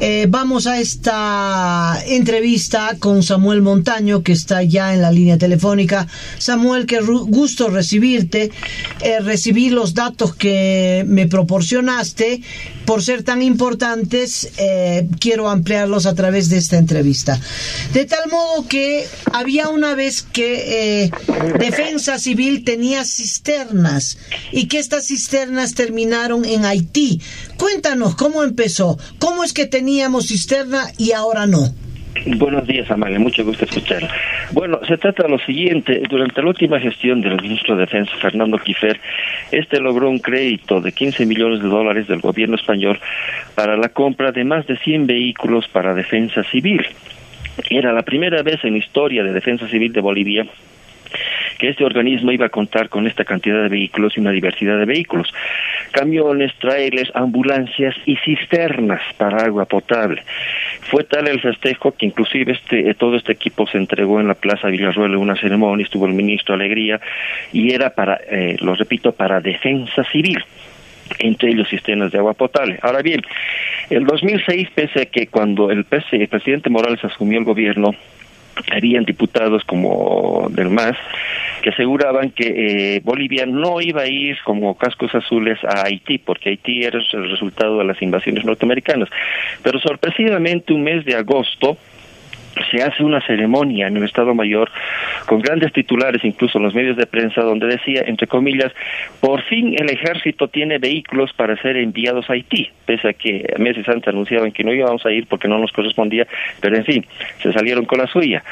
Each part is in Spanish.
eh, vamos a esta entrevista con Samuel Montaño, que está ya en la línea telefónica. Samuel, qué gusto recibirte. Eh, recibí los datos que me proporcionaste. Por ser tan importantes, eh, quiero ampliarlos a través de esta entrevista. De tal modo que había una vez que Defensa Civil tenía cisternas y que estas cisternas terminaron en Haití. Cuéntanos cómo empezó, cómo es que teníamos cisterna y ahora no. Buenos días, Amalia. Mucho gusto escuchar. Bueno, se trata de lo siguiente. Durante la última gestión del ministro de Defensa, Fernando Quifer, este logró un crédito de 15 millones de dólares del gobierno español para la compra de más de 100 vehículos para defensa civil. Era la primera vez en la historia de defensa civil de Bolivia que este organismo iba a contar con esta cantidad de vehículos y una diversidad de vehículos. Camiones, trailers, ambulancias y cisternas para agua potable. Fue tal el festejo que inclusive este, eh, todo este equipo se entregó en la Plaza Villarruel en una ceremonia, estuvo el ministro Alegría, y era para, eh, lo repito, para defensa civil entre ellos cisternas de agua potable. Ahora bien, el 2006, pese a que cuando el, el presidente Morales asumió el gobierno, habían diputados como del MAS que aseguraban que eh, Bolivia no iba a ir como cascos azules a Haití, porque Haití era el resultado de las invasiones norteamericanas. Pero sorpresivamente un mes de agosto, se hace una ceremonia en el Estado Mayor con grandes titulares, incluso en los medios de prensa, donde decía, entre comillas, por fin el ejército tiene vehículos para ser enviados a Haití, pese a que meses antes anunciaban que no íbamos a ir porque no nos correspondía, pero en fin, se salieron con la suya.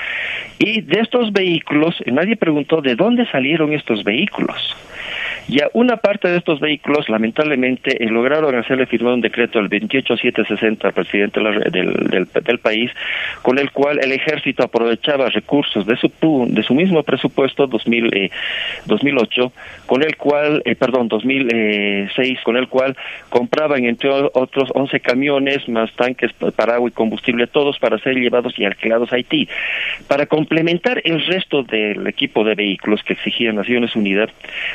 Y de estos vehículos, nadie preguntó de dónde salieron estos vehículos. Y a una parte de estos vehículos, lamentablemente, eh, lograron hacerle firmar un decreto el 28760 al presidente del, del, país, con el cual el ejército aprovechaba recursos de su, de su mismo presupuesto 2000, 2008, eh, con el cual, eh, perdón, 2006, con el cual compraban entre otros 11 camiones más tanques para agua y combustible, todos para ser llevados y alquilados a Haití. Para complementar el resto del equipo de vehículos que exigían Naciones Unidas,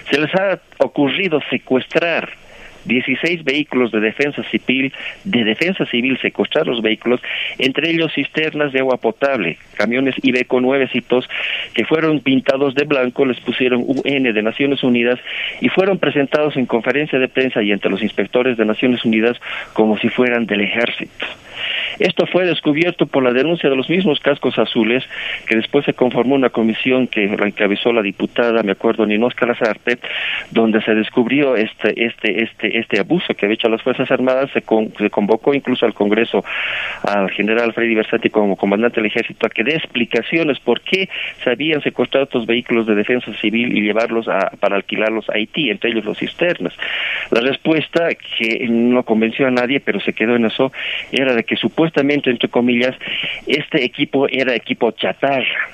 se les ha ocurrido secuestrar 16 vehículos de defensa civil, de defensa civil secuestrar los vehículos, entre ellos cisternas de agua potable, camiones Ibeco nuevecitos que fueron pintados de blanco, les pusieron UN de Naciones Unidas y fueron presentados en conferencia de prensa y ante los inspectores de Naciones Unidas como si fueran del ejército. Esto fue descubierto por la denuncia de los mismos cascos azules, que después se conformó una comisión que la encabezó la diputada, me acuerdo, Ninos Calazarte, donde se descubrió este, este, este, este abuso que había hecho las Fuerzas Armadas, se, se convocó incluso al Congreso al general Freddy Versati como comandante del ejército a que dé explicaciones por qué se habían secuestrado estos vehículos de defensa civil y llevarlos a, para alquilarlos a Haití, entre ellos los cisternas. La respuesta, que no convenció a nadie, pero se quedó en eso, era de que supuestamente supuestamente, entre comillas, este equipo era equipo chatarra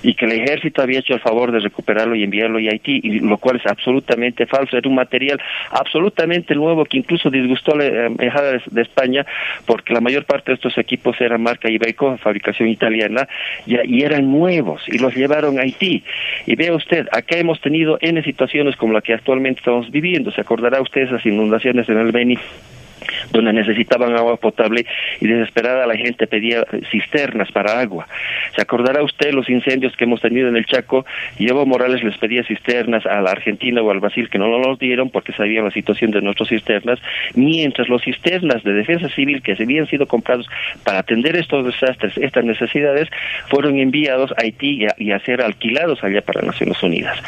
y que el ejército había hecho el favor de recuperarlo y enviarlo a Haití, y lo cual es absolutamente falso. Era un material absolutamente nuevo que incluso disgustó a la embajada de, España porque la mayor parte de estos equipos eran marca Ibeco, fabricación italiana, y, eran nuevos y los llevaron a Haití. Y vea usted, acá hemos tenido N situaciones como la que actualmente estamos viviendo. ¿Se acordará usted esas inundaciones en el Beni? Donde necesitaban agua potable y desesperada la gente pedía cisternas para agua. ¿Se acordará usted los incendios que hemos tenido en el Chaco? Y Evo Morales les pedía cisternas a la Argentina o al Brasil que no nos dieron porque sabían la situación de nuestras cisternas, mientras los cisternas de defensa civil que se habían sido comprados para atender estos desastres, estas necesidades, fueron enviados a Haití y a, ser alquilados allá para Naciones Unidas.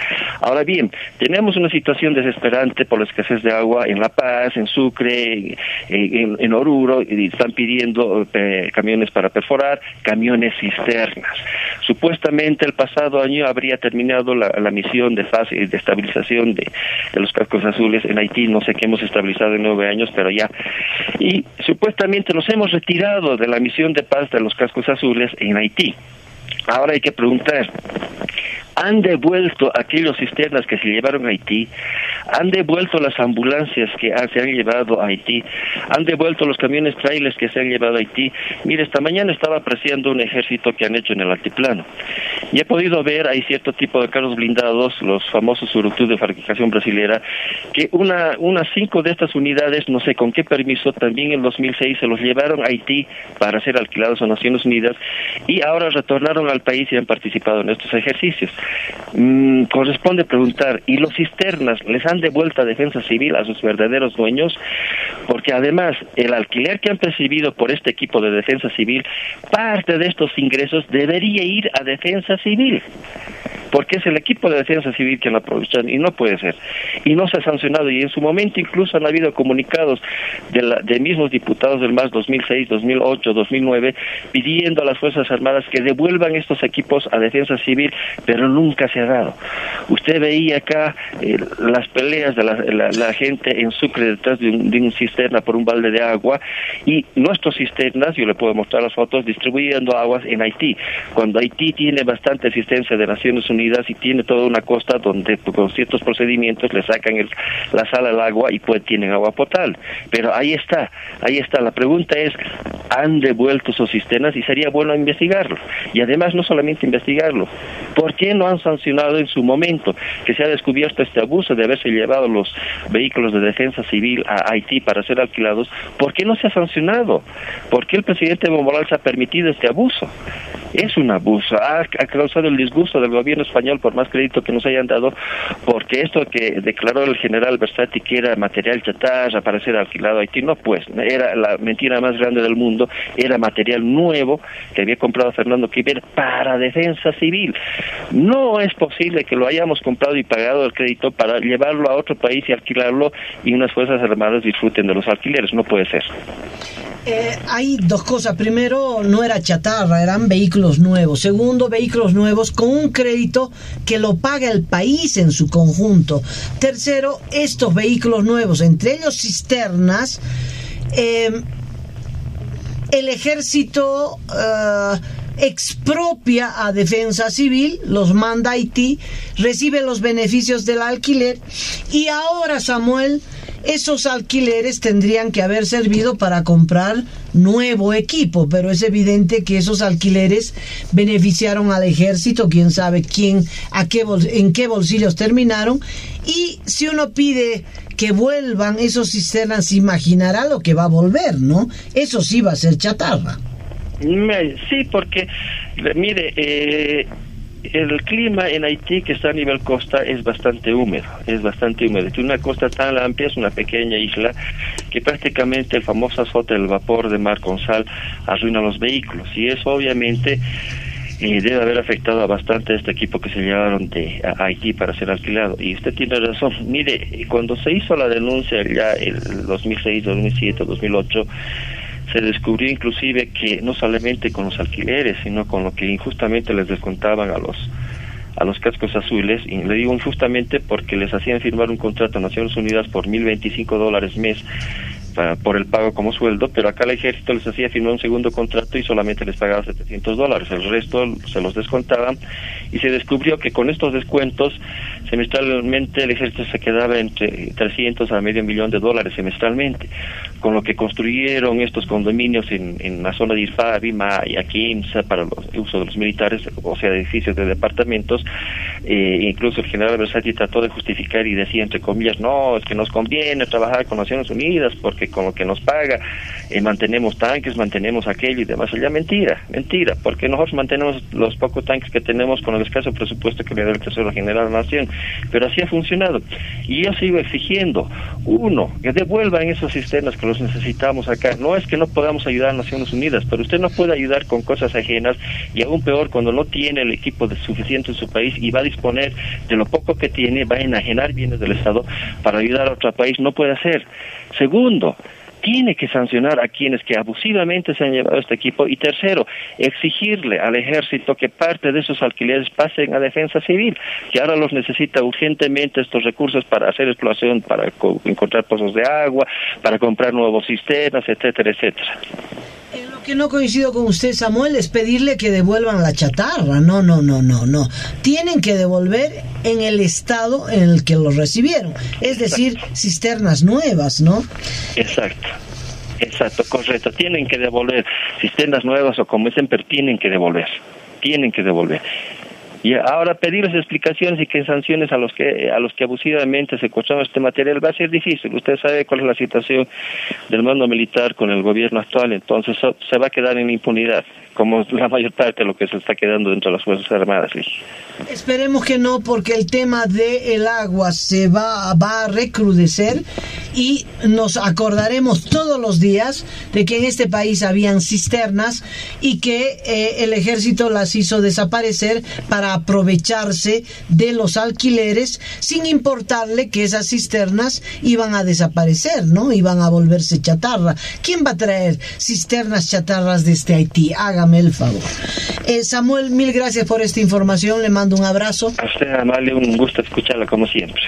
Ahora bien, tenemos una situación desesperante por la escasez de agua en La Paz, en Sucre, en, en Oruro y están pidiendo eh, camiones para perforar, camiones cisternas. Supuestamente el pasado año habría terminado la, misión de fase de estabilización de, de, los cascos azules en Haití, no sé qué hemos estabilizado en nueve años, pero ya. Y supuestamente nos hemos retirado de la misión de paz de los cascos azules en Haití. Ahora hay que preguntar, han devuelto aquellos cisternas que se llevaron a Haití, han devuelto las ambulancias que se han llevado a Haití, han devuelto los camiones trailers que se han llevado a Haití. Mire, esta mañana estaba apreciando un ejército que han hecho en el altiplano y he podido ver, hay cierto tipo de carros blindados, los famosos Urutú de fabricación brasilera, que una, unas cinco de estas unidades, no sé con qué permiso, también en 2006 se los llevaron a Haití para ser alquilados a Naciones Unidas y ahora retornaron al país y han participado en estos ejercicios. Mm, corresponde preguntar, ¿y los cisternas les han devuelto a Defensa Civil a sus verdaderos dueños? Porque además, el alquiler que han percibido por este equipo de Defensa Civil, parte de estos ingresos debería ir a Defensa Civil porque es el equipo de defensa civil quien la aprovecha y no puede ser. Y no se ha sancionado y en su momento incluso han habido comunicados de, la, de mismos diputados del MAS 2006, 2008, 2009 pidiendo a las Fuerzas Armadas que devuelvan estos equipos a defensa civil, pero nunca se ha dado. Usted veía acá eh, las peleas de la, gente en Sucre detrás de un, de un cisterna por un balde de agua y nuestros cisternas, yo le puedo mostrar las fotos, distribuyendo aguas en Haití, cuando Haití tiene bastante asistencia de Naciones Unidas y tiene toda una costa donde pues, con ciertos procedimientos le sacan la sal al agua y pues tienen agua potable. Pero ahí está, ahí está. La pregunta es, ¿han devuelto esos sistemas? Y sería bueno investigarlo. Y además no solamente investigarlo, ¿por qué no han sancionado en su momento que se ha descubierto este abuso de haberse llevado los vehículos de defensa civil a Haití para ser alquilados? ¿Por qué no se ha sancionado? ¿Por qué el presidente Evo Morales ha permitido este abuso? Es un abuso, ha, ha causado el disgusto del gobierno español por más crédito que nos hayan dado, porque esto que declaró el general Versati que era material chatarra para ser alquilado a Haití, no pues, era la mentira más grande del mundo, era material nuevo que había comprado Fernando Quiver para defensa civil. No es posible que lo hayamos comprado y pagado el crédito para llevarlo a otro país y alquilarlo y unas fuerzas armadas disfruten de los alquileres, no puede ser. Eh, hay dos cosas. Primero, no era chatarra, eran vehículos nuevos. Segundo, vehículos nuevos con un crédito que lo paga el país en su conjunto. Tercero, estos vehículos nuevos, entre ellos cisternas, em, el ejército eh, expropia a defensa civil, los manda a Haití, recibe los beneficios del alquiler y ahora Samuel esos alquileres tendrían que haber servido para comprar nuevo equipo, pero es evidente que esos alquileres beneficiaron al ejército, quién sabe quién, a qué en qué bolsillos terminaron, y si uno pide que vuelvan esos cisternas, imaginará lo que va a volver, ¿no? Eso sí va a ser chatarra. Sí, porque, mire, eh, el clima en Haití, que está a nivel costa, es bastante húmedo, es bastante húmedo. Es una costa tan amplia, es una pequeña isla, que prácticamente el famoso azote del vapor de mar con sal arruina los vehículos. Y eso obviamente eh, debe haber afectado a bastante a este equipo que se llevaron de Haití para ser alquilado. Y usted tiene razón. Mire, cuando se hizo la denuncia ya en 2006, 2007, 2008, se descubrió inclusive que no solamente con los alquileres, sino con lo que injustamente les descontaban a los a los cascos azules, y le digo injustamente porque les hacían firmar un contrato a Naciones Unidas por 1.025 dólares mes por el pago como sueldo, pero acá el ejército les hacía firmar un segundo contrato y solamente les pagaba 700 dólares, el resto se los descontaban y se descubrió que con estos descuentos semestralmente el ejército se quedaba entre 300 a medio millón de dólares semestralmente, con lo que construyeron estos condominios en, en la zona de Irfa, Bima y aquí para los uso de los militares, o sea, edificios de departamentos, eh, incluso el general Versati trató de justificar y decía entre comillas, no, es que nos conviene trabajar con Naciones Unidas porque con lo que nos paga eh, mantenemos tanques, mantenemos aquello y demás, ya mentira, mentira, porque nosotros mantenemos los pocos tanques que tenemos con el escaso presupuesto que le da el Tesoro General de la Nación pero así ha funcionado. Y yo sigo exigiendo, uno, que devuelvan esos sistemas que los necesitamos acá. No es que no podamos ayudar a Naciones Unidas, pero usted no puede ayudar con cosas ajenas y aún peor cuando no tiene el equipo de suficiente en su país y va a disponer de lo poco que tiene, va a enajenar bienes del Estado para ayudar a otro país. No puede hacer. Segundo, tiene que sancionar a quienes que abusivamente se han llevado este equipo y tercero, exigirle al ejército que parte de esos alquileres pasen a defensa civil, que ahora los necesita urgentemente estos recursos para hacer exploración, para encontrar pozos de agua, para comprar nuevos sistemas, etcétera, etcétera. En lo que no coincido con usted, Samuel, es pedirle que devuelvan la chatarra. No, no, no, no, no. Tienen que devolver en el estado en el que lo recibieron. Es decir, cisternas nuevas, ¿no? Exacto. Exacto, correcto. Tienen que devolver cisternas nuevas o como dicen, pero tienen que devolver. Tienen que devolver. Y ahora pedirles explicaciones y que sanciones a los que a los que abusivamente secuestraron este material va a ser difícil. Usted sabe cuál es la situación del mando militar con el gobierno actual, entonces se va a quedar en impunidad, como la mayor parte de lo que se está quedando dentro de las Fuerzas Armadas. Esperemos que no, porque el tema del agua se va, va a recrudecer y nos acordaremos todos los días de que en este país habían cisternas y que eh, el ejército las hizo desaparecer aprovecharse de los alquileres sin importarle que esas cisternas iban a desaparecer, ¿no? Iban a volverse chatarra. ¿Quién va a traer cisternas chatarras desde Haití? Hágame el favor. Eh, Samuel, mil gracias por esta información. Le mando un abrazo. A usted, Amalia, un gusto escucharla como siempre.